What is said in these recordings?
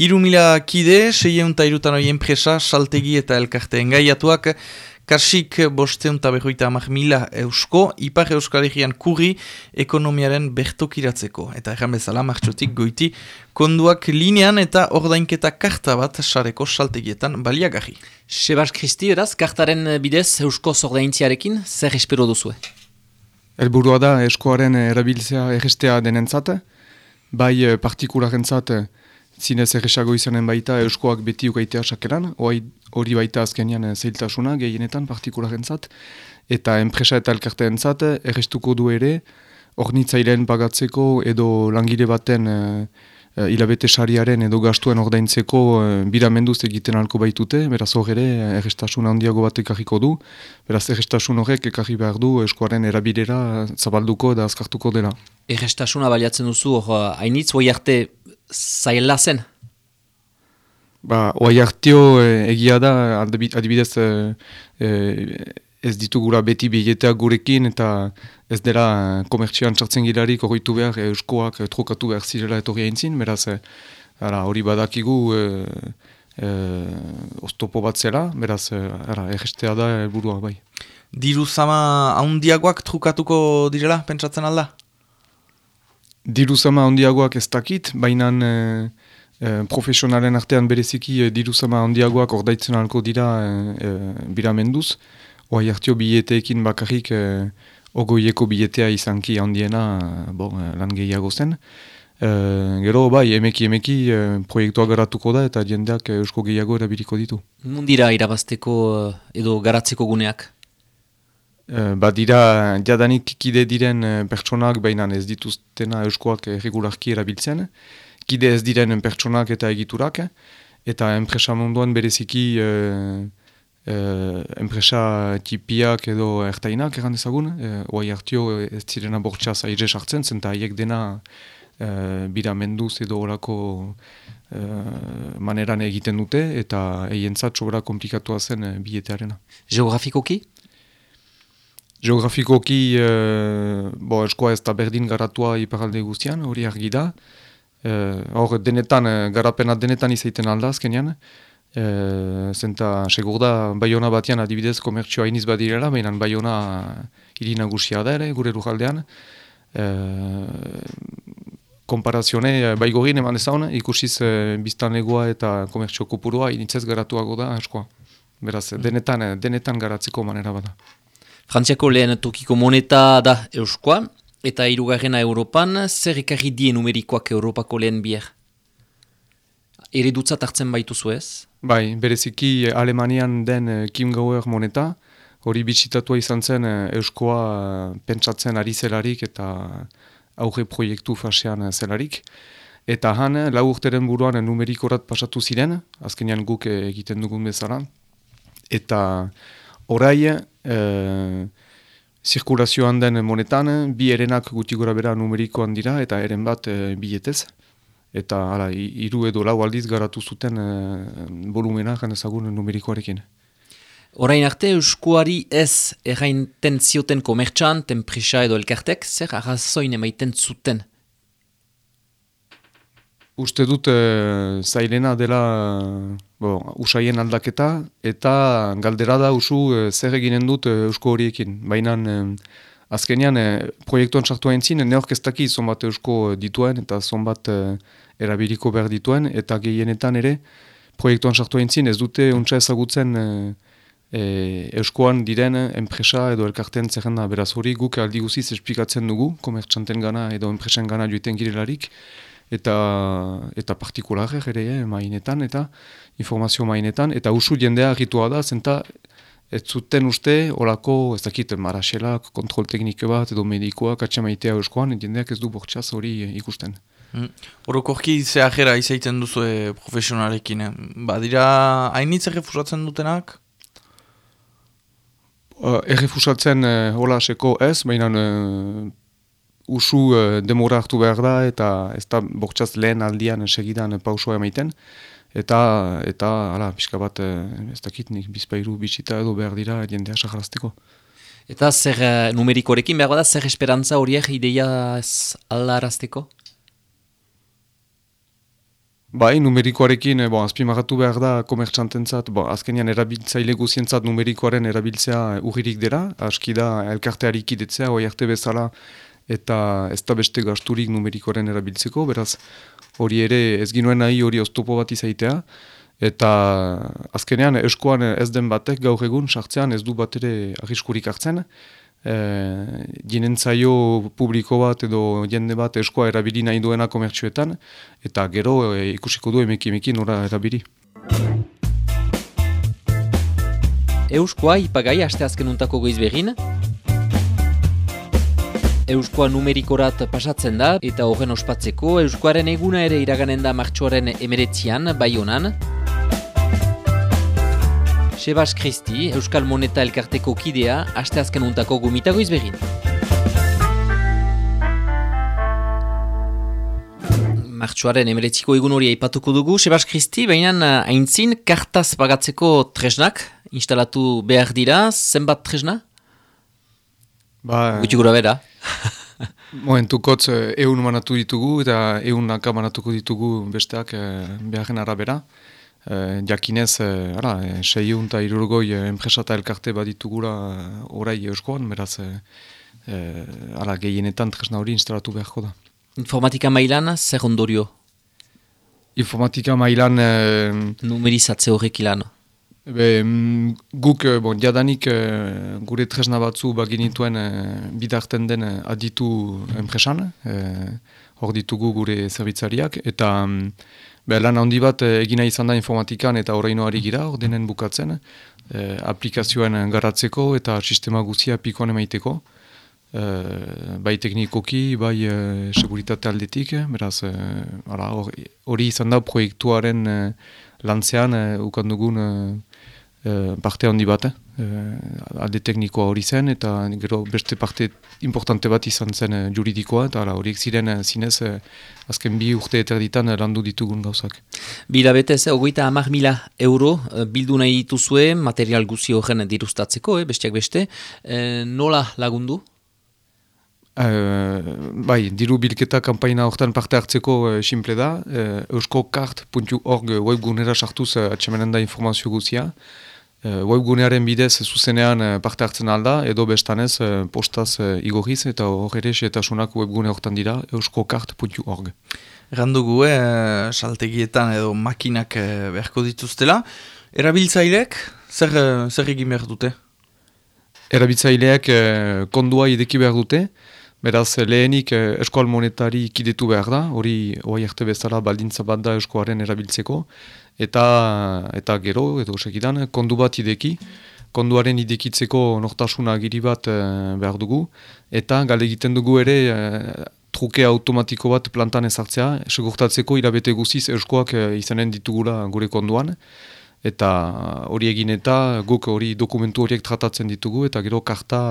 Iru mila kide, seien eta irutan hori enpresa, saltegi eta elkarte engaiatuak, Karsik bosteun eta berroita amak mila eusko, ipar euskal egian kurri ekonomiaren bertokiratzeko. Eta erran bezala, martxotik goiti, konduak linean eta ordainketa karta bat sareko saltegietan baliagarri. Sebas Kristi, eraz, kartaren bidez eusko zordaintziarekin, zer espero duzue? Elburua da eskoaren erabiltzea errestea denentzat, bai eh, partikularen zat, zinez erresago izanen baita euskoak beti ukaitea sakeran, hori baita azkenian eh, zeiltasuna gehienetan partikularen zat, eta enpresa eta elkarteen zat errestuko du ere, ornitzailean pagatzeko edo langile baten uh, hilabete sariaren edo gastuen ordaintzeko uh, biramenduz egiten alko baitute, beraz hor ere errestasun handiago bat ekarriko du, beraz errestasun horrek ekarri behar du eskoaren erabilera zabalduko eta azkartuko dela. Errestasuna baliatzen duzu, hainitz, hoi arte zaila zen? Ba, oai hartio eh, egia da, adibidez eh, ez ditugura beti bileteak gurekin eta ez dela komertsioan txartzen gilarik horretu behar euskoak trokatu behar zirela etorri aintzin, beraz hori badakigu eh, eh, oztopo bat zela, beraz errestea da burua bai. Diru zama haundiagoak trukatuko direla, pentsatzen alda? Diruzama handiagoak ez dakit, baina e, e, profesionalen artean bereziki e, diruzama handiagoak ordaitzen alko dira e, biramenduz. Oa jartio bileteekin bakarrik e, ogoieko biletea izanki handiena bon, lan gehiago zen. E, gero bai, emeki emeki e, proiektua garatuko da eta jendeak eusko gehiago erabiliko ditu. Mundira irabazteko edo garatzeko guneak? Eh, ba dira, jadanik kide diren eh, pertsonak baina ez dituztena euskoak regularki erabiltzen. Kide ez diren pertsonak eta egiturak. Eta enpresa munduan bereziki e, e, enpresa tipiak edo ertainak egan dezagun. E, Oai hartio ez zirena bortxaz aire sartzen, zenta haiek dena e, bira menduz edo orako e, maneran egiten dute. Eta eien sobra komplikatua zen biletearena. Geografikoki? Geografikoki, e, bo, eskoa ez da berdin garatua iparalde guztian, hori argi da. E, hor, denetan, eh, garapena denetan izaiten alda azkenean. E, zenta, segur da, baiona batean adibidez komertsioa iniz badirela, baina baiona irina guztia da ere, gure rujaldean. E, komparazione, baigorin eman ezaun, ikusiz e, biztan legoa eta komertsio kupurua initzez garatuago da eskoa. Beraz, denetan, denetan garatzeko manera bada. Frantziako lehen tokiko moneta da euskoa, eta irugarrena Europan, zer ekarri die numerikoak Europako lehen bier? Eredutza hartzen baitu zuez? Bai, bereziki Alemanian den eh, Kim Gauer moneta, hori bitxitatua izan zen eh, euskoa eh, pentsatzen ari zelarik eta auge proiektu fasean zelarik. Eta han, lau urteren buruan numerikorat pasatu ziren, azkenean guk egiten dugun bezala. Eta orai, e, zirkulazioan den monetan, bi erenak guti gora bera numerikoan dira eta eren bat e, biletez. Eta hala, iru edo lau aldiz garatu zuten e, volumena janezagun numerikoarekin. Orain arte, Euskuari ez errainten zioten komertxan, tenprisa edo elkartek, zer arrazoin emaiten zuten? Uste dut e, zailena dela bo, usaien aldaketa eta galdera da usu e, zer eginen dut e, eusko horiekin. Baina e, azkenean e, proiektuan sartu hain zin, neork ez daki zonbat eusko dituen eta zonbat e, erabiliko behar dituen eta gehienetan ere proiektuan sartu hain zin ez dute untsa ezagutzen e, e, euskoan diren enpresa edo elkartean zerrenda beraz hori guk aldi guziz esplikatzen dugu komertxanten gana edo enpresen gana joiten girelarik eta eta partikularek ere eh, mainetan eta informazio mainetan eta usu jendea agitua da zenta ez zuten uste olako ez dakit marasela kontrol tekniko bat edo medikoa katxe maitea euskoan jendeak ez du bortxaz hori ikusten. Mm. Orokorki zehajera izaiten duzu e, profesionalekin, eh? badira hainitz errefusatzen dutenak? Uh, errefusatzen uh, hola ez, baina uh, usu uh, demora hartu behar da eta ez da bortxaz lehen aldian segidan pausua emaiten. Eta, eta ala, pixka bat, uh, ez dakit nik bizpairu bitxita edo behar dira jendea saharazteko. Eta zer numerikorekin behar da, zer esperantza horiek ideia ez aldarazteko? Bai, numerikoarekin, bon, azpimagatu behar da komertxantentzat, bon, azkenean erabiltzaile guzientzat numerikoaren erabiltzea urririk dira, aski da elkartearik idetzea, oi arte bezala, eta ez da beste gasturik numerikoaren erabiltzeko, beraz hori ere ez ginuen nahi hori oztopo bat izaitea, eta azkenean eskoan ez den batek gaur egun sartzean ez du bat ere arriskurik hartzen, e, jinen zaio publiko bat edo jende bat eskoa erabili nahi duena komertsuetan, eta gero e, ikusiko du emeki emeki nora erabili. Euskoa ipagai asteazken untako goiz behin. Euskoa numerikorat pasatzen da eta horren ospatzeko Euskoaren eguna ere iraganen da martxoaren emeretzian, bai honan. Sebas Kristi, Euskal Moneta Elkarteko kidea, asteazken untako gumitago izbegin. Martxoaren emeretziko egun hori aipatuko dugu, Sebas Kristi, baina eh, haintzin kartaz bagatzeko tresnak, instalatu behar dira, zenbat tresna? Ba, Guti gura bera. Momentukotz egun eh, manatu ditugu eta egun naka manatuko ditugu besteak eh, beharen arabera. Uh, jakinez, uh, ara, uh, seiun eta irurgoi enpresa eta elkarte baditugura orai euskoan, beraz, uh, ara, gehienetan tresna hori instalatu beharko da. Informatika mailan, zer ondorio? Informatika mailan... Uh, Numerizatze horrek ilan? Be, mm, guk, bon, jadanik gure tresna batzu baginituen uh, bidarten den aditu enpresan, hor ditugu gure zerbitzariak, eta... Um, Be, lan handi bat eh, egina izan da informatikan eta horreinoari gira, ordenen bukatzen, eh, aplikazioen garatzeko eta sistema guzia pikoan emaiteko. Eh, bai teknikoki, bai eh, seguritate aldetik, beraz, hori eh, izan da proiektuaren eh, lantzean eh, ukandugun e, parte handi bat, e, alde teknikoa hori zen, eta gero beste parte importante bat izan zen e, juridikoa, eta horiek ziren zinez azken bi urte eta erditan landu ditugun gauzak. Bila betez, ogoita amak mila euro bildu nahi dituzue material guzi horren diruztatzeko, eh, besteak beste, e, nola lagundu? Uh, bai, diru bilketa kampaina horretan parte hartzeko uh, simple da. Uh, Euskokart.org webgunera sartuz uh, atxemenen da informazio guzia. Uh, webgunearen bidez zuzenean uh, parte hartzen alda, edo bestanez uh, postaz igorriz eta hor ere setasunak webgune hortan dira, euskokart.org. Randugu, eh, saltegietan edo makinak eh, beharko dituztela. Erabiltzailek, zer, zer egin behar dute? Erabiltzaileak eh, kondua ideki behar dute, beraz lehenik eh, eskoal monetari kidetu behar da, hori hori arte bezala baldintza bat da eskoaren erabiltzeko, eta eta gero edo segidan kondu bat ideki. Konduaren idekitzeko nortasuna giri bat e, behar dugu. Eta gale egiten dugu ere e, truke automatiko bat plantan ezartzea. Segurtatzeko irabete guziz euskoak e, izanen ditugula gure konduan. Eta hori egin eta guk hori dokumentu horiek tratatzen ditugu. Eta gero karta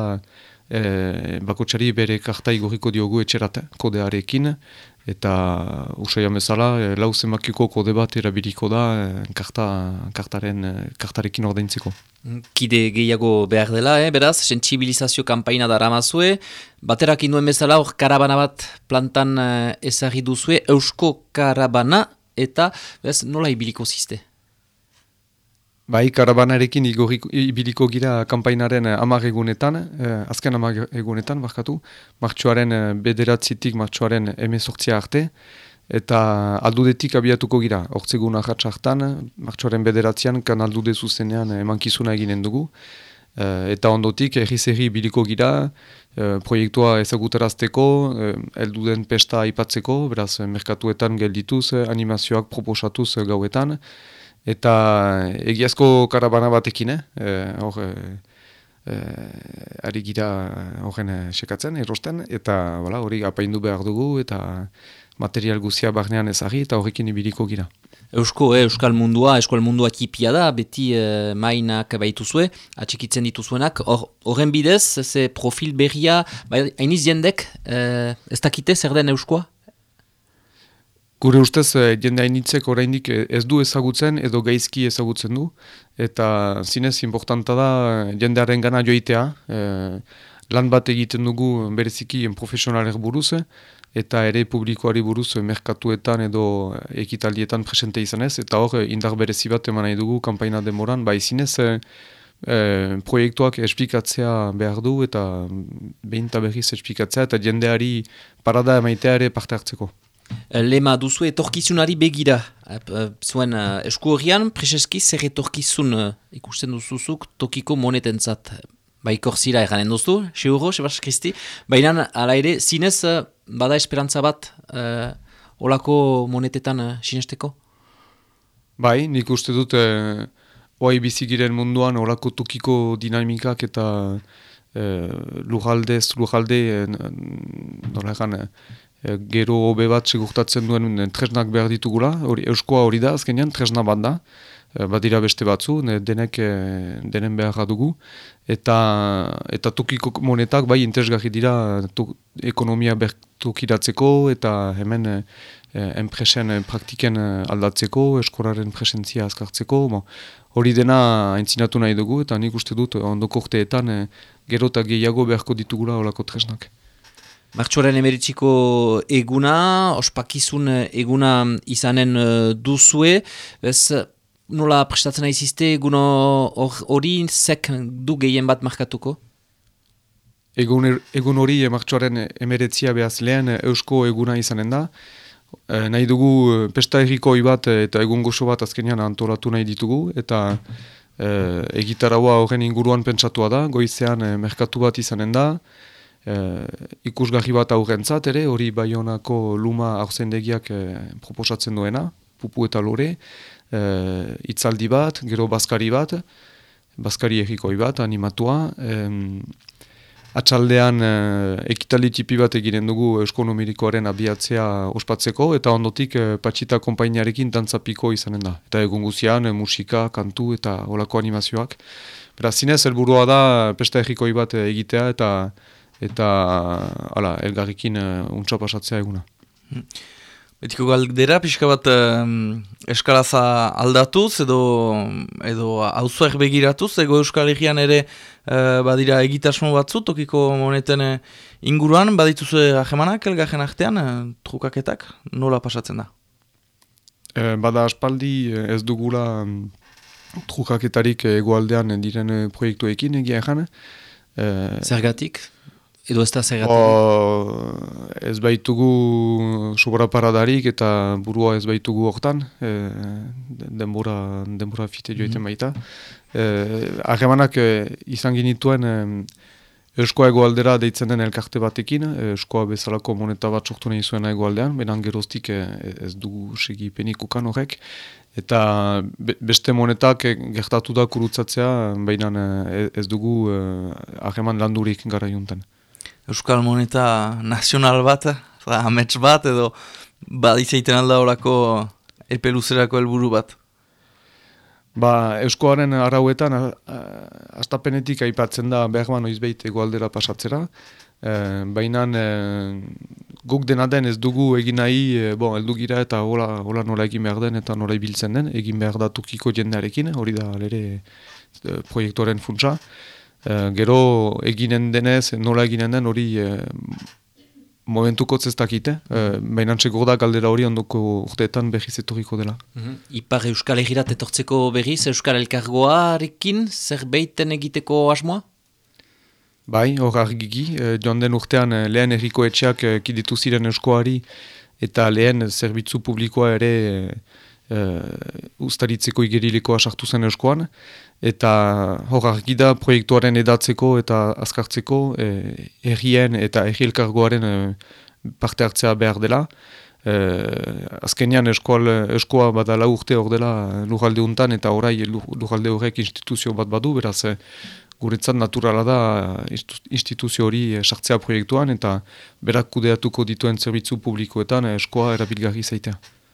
e, bakotxari bere karta igoriko diogu etxerat kodearekin eta usai bezala e, lau zemakiko kode bat erabiliko da e, karta, kartaren, e, kartarekin ordaintzeko. Kide gehiago behar dela, eh? beraz, sensibilizazio kampaina dara mazue, baterak induen bezala hor karabana bat plantan ezagri duzue, eusko karabana eta bez, nola ibiliko ziste? Bai, karabanarekin ibiliko gira kampainaren eh, amar egunetan, eh, azken amar egunetan, barkatu, martxoaren eh, bederatzitik martxoaren emezortzia arte, eta aldudetik abiatuko gira, hortzegun ahatsa hartan, martxoaren bederatzean, kan aldude zuzenean emankizuna eginen dugu, eh, eta ondotik erriz erri ibiliko gira, eh, proiektua ezagutarazteko, eh, elduden pesta aipatzeko, beraz, merkatuetan geldituz, animazioak proposatuz gauetan, Eta egiazko karabana batekin, eh? eh hor, e, ari gira horren sekatzen, erosten, eta hori apaindu behar dugu, eta material guzia barnean ezagri, eta horrekin ibiliko gira. Eusko, eh, Euskal mundua, Euskal mundua kipia da, beti eh, mainak baituzue, atxikitzen dituzuenak, horren bidez, ze profil berria, bai, hainiz jendek, eh, ez dakite zer den Euskoa? Gure ustez, eh, jende hainitzek oraindik eh, ez du ezagutzen edo gaizki ezagutzen du. Eta zinez, importanta da eh, jendearen gana joitea. lan bat egiten dugu bereziki profesionaler buruz. eta ere publikoari buruz merkatuetan edo ekitaldietan presente izanez, eta hor indar berezi bat eman nahi dugu kampaina demoran, ba izinez e, proiektuak esplikatzea behar du eta behin eta berriz esplikatzea eta jendeari parada emaitea ere parte hartzeko. Lema duzu etorkizunari begira, zuen esku horrian, preseski zer etorkizun ikusten duzuzuk tokiko monetentzat. Baikor zira eganen duzu, seuro, Sebas Kristi, baina ala ere, zinez, eh, bada esperantza bat uh, olako monetetan uh, sinesteko? Bai, nik uste dut, uh, oai bizigiren munduan olako tukiko dinamikak eta lujaldez, lujalde, uh, uh, gero hobe bat segurtatzen duen tresnak behar ditugula, hori, euskoa hori da, azkenean, tresna bat da, badira beste batzu, denek denen behar dugu, eta eta tukiko monetak bai interesgarri dira ekonomia bertukiratzeko eta hemen eh, enpresen praktiken aldatzeko, eskoraren presentzia azkartzeko. Bon, hori dena entzinatu nahi dugu eta nik uste dut ondoko urteetan eh, gero eta gehiago beharko ditugula olako tresnak. Martxoaren emeritziko eguna, ospakizun eguna izanen duzue, bez, nola prestatzen aizizte egun hori zek du gehien bat markatuko? Egun, er, egun hori martxoaren emeretzia behaz lehen eusko eguna izanen da. E, nahi dugu pesta erriko bat eta egun gozo bat azkenean antolatu nahi ditugu. Eta e, egitaraua horren inguruan pentsatua da, goizean merkatu bat izanen da. E, ikusgarri bat aurrentzat ere, hori baionako luma aurzendegiak e, proposatzen duena, pupu eta lore uh, itzaldi bat, gero baskari bat, baskari egikoi bat, animatua. Um, atxaldean uh, ekitali tipi bat eginen dugu euskonomirikoaren abiatzea ospatzeko, eta ondotik uh, patxita kompainiarekin dantzapiko izanen da. Eta egun guzian, musika, kantu eta olako animazioak. Beraz, zinez, helburua da pesta egikoi bat egitea eta eta ala, elgarrikin uh, untsa pasatzea eguna. Hmm. Betiko galdera, pixka bat um, eskalaza aldatuz edo edo auzoek begiratuz, ego Euskal Herrian ere uh, badira egitasmo batzu, tokiko moneten eh, inguruan, badituzu ahemanak elgarren artean, uh, trukaketak, nola pasatzen da? E, bada aspaldi ez dugula um, trukaketarik egoaldean diren proiektuekin egia ezan. E, Zergatik? Edo ez da ez baitugu sobra paradarik eta burua ez baitugu hortan, e, denbora, denbora fite joiten mm baita. E, izan genituen e, Euskoa egoaldera deitzen den elkarte batekin, Euskoa bezalako moneta bat sortu nahi zuen egoaldean, benan geroztik ez du segi penikukan horrek. Eta beste monetak gertatu da kurutzatzea, baina ez dugu hageman landurik gara juntan. Euskal Moneta nazional bat, amets bat, edo badizeiten alda horako epeluzerako helburu bat? Ba, Euskoaren arauetan, astapenetik aipatzen da behar oizbeit egualdera pasatzera, e, baina e, guk dena den ez dugu egin nahi, e, bon, eldu gira eta hola, hola nola egin behar den eta nola ibiltzen den, egin behar da tukiko jendearekin, hori da lere e, proiektoren funtsa. Eh, gero eginen denez, nola eginen den hori e, momentuko zestakite, e, baina txeko da galdera hori ondoko urteetan behiz etorriko dela. Mm Ipar Euskal Egirat etortzeko behiz, Euskal Elkargoarekin, zer beiten egiteko asmoa? Bai, hor argigi, e, joan den urtean lehen erriko etxeak e, kiditu ziren Euskoari eta lehen zerbitzu publikoa ere e, ustaritzeko igerilikoa sartu zen Euskoan, eta hor argida proiektuaren edatzeko eta azkartzeko e, errien eta errielkargoaren e, parte hartzea behar dela. E, azkenean eskoa badala urte hor dela lujalde untan eta orai lujalde horrek instituzio bat badu, beraz e, guretzat naturala da instituzio hori sartzea proiektuan eta berak kudeatuko dituen zerbitzu publikoetan eskoa erabilgarri zaitea.